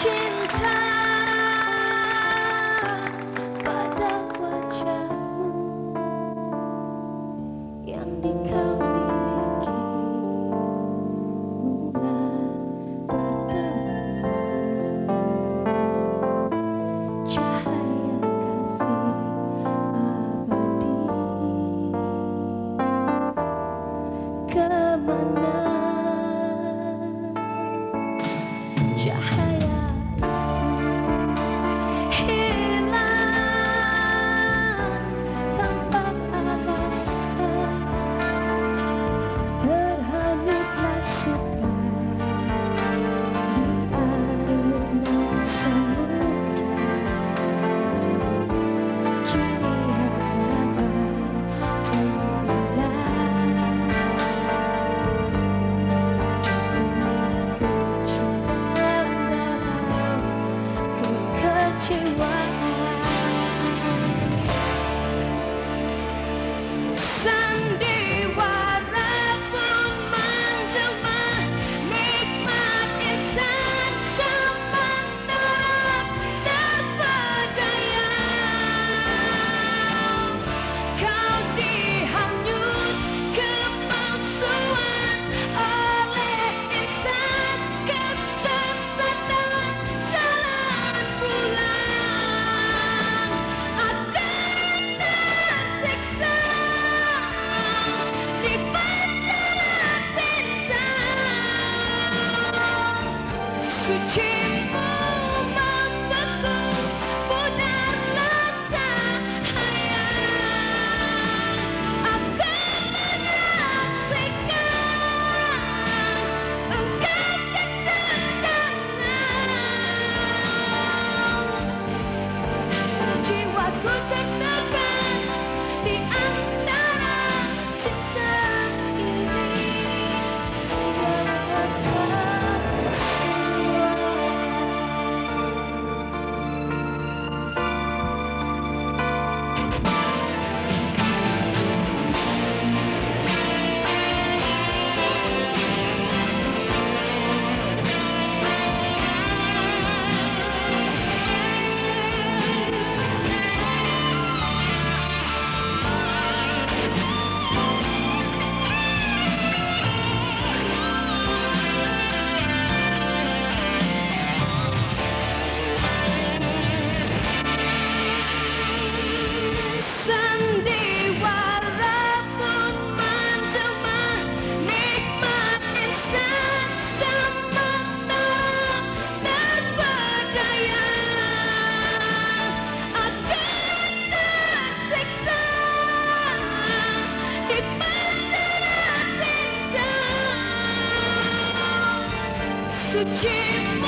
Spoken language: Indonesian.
cinta pada wajahmu yang dikau miliki mulai cahaya kasih abadi. Ke mana too cheap.